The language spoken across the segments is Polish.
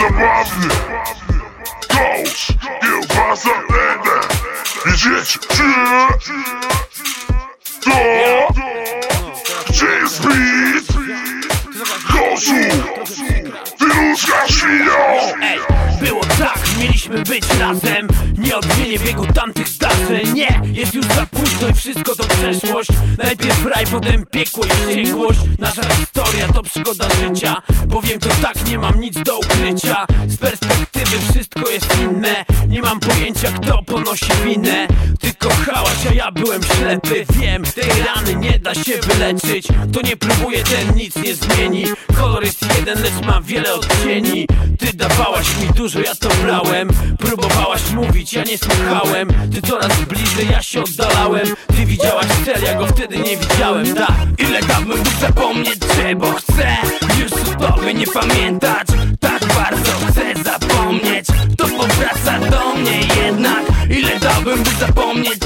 zabawny. Coach, kiełbasa, ede Widzieć, To Gdzie jest beat? Kosu Ty ludzka było mieliśmy być razem. Nie odmienię biegu tamtych zdarzeń. Nie, jest już za późno i wszystko to przeszłość. Najpierw raj, potem piekło i wściekłość. Nasza historia to przygoda życia Powiem to tak, nie mam nic do ukrycia. Z perspektywy wszystko jest inne. Nie mam pojęcia kto ponosi winę. Ty kochałaś, a ja byłem ślepy. Wiem, tej rany nie da się wyleczyć. To nie próbuję, ten nic nie zmieni. Kolor jest jeden, lecz ma wiele odcieni dawałaś mi dużo, ja to brałem. Próbowałaś mówić, ja nie słuchałem. Ty coraz bliżej, ja się oddalałem. Ty widziałaś cel, ja go wtedy nie widziałem. Tak, ile dałbym by zapomnieć bo chcę? Już tobie nie pamiętać. Tak bardzo chcę zapomnieć. To powraca do mnie jednak. Ile dałbym by zapomnieć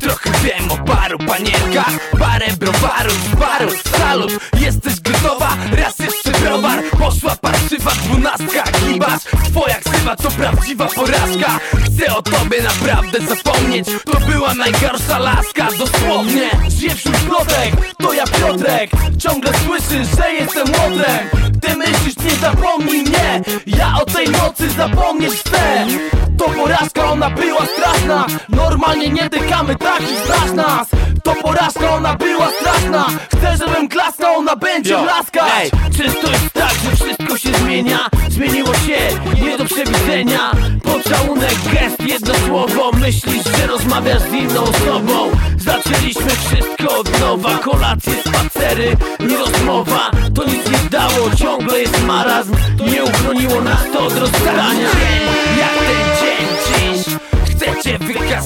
Trochę wiem o paru panienkach. Parę browarów, paru salut. Jesteś gotowa? Raz jeszcze browar. Poszła parszywa dwunastka. Kibasz, twoja ksywa to prawdziwa porażka. Chcę o tobie naprawdę zapomnieć. To była najgorsza laska. Dosłownie, żyję wśród plotek. To ja Piotrek. Ciągle słyszysz, że jestem łotrem Ty myślisz, nie zapomnij mnie. Ja o tej nocy zapomnieć chcę ona była straszna. Normalnie nie dykamy, takich znasz nas. To porażka, ona była straszna. Chcę, żebym klasnął, ona będzie blaskać Ej, często jest tak, że wszystko się zmienia? Zmieniło się, nie do przewidzenia. Pocałunek, gest, jedno słowo. Myślisz, że rozmawiasz z inną osobą? Zaczęliśmy wszystko od nowa. Kolacje, spacery i rozmowa. To nic nie dało, ciągle jest marazm. Nie uchroniło nas to od rozstania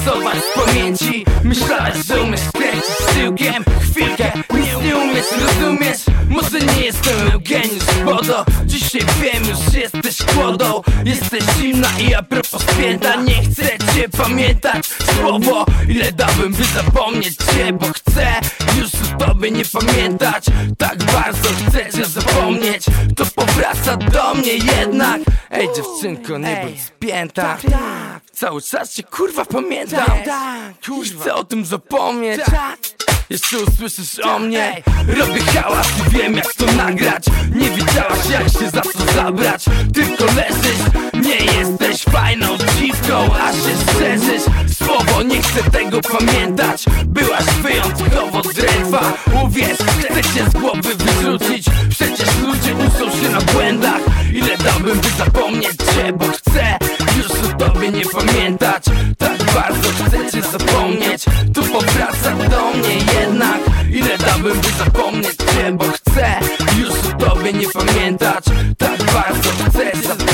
wykasować z pamięci. Myślałeś, że umiesz kręcić tyłkiem Chwilkę, nic nie umiesz, rozumiesz? Może nie jestem Eugeniusz Bodo Dzisiaj wiem, już jesteś kłodą Jesteś zimna i a propos święta. Nie chcę cię pamiętać Słowo, ile dałbym by zapomnieć cię Bo chcę już o tobie nie pamiętać. Tak bardzo chcę cię zapomnieć. To powraca do mnie jednak. Ej dziewczynko, nie bądź spięta Cały czas cię kurwa pamiętam. Kurwa. Chcę o tym zapomnieć. Jeszcze usłyszysz o mnie. Robię hałas i wiem jak to nagrać. Nie wiedziałaś jak się za to zabrać. Tylko leżysz, nie jesteś fajną dziwką A się szerzysz. Słowo, nie chcę tego pamiętać. Byłaś wyjątkowo drętwa Uwierz, chcę cię z głowy wyrzucić. Przecież ludzie uczą się na błędach. Ile dałbym by zapomnieć cię, bo chcę nie pamiętać. Tak bardzo chcecie zapomnieć. Tu powraca do mnie jednak. Ile dałbym by zapomnieć cię Bo chcę już o tobie nie pamiętać. Tak bardzo chcę zapomnieć.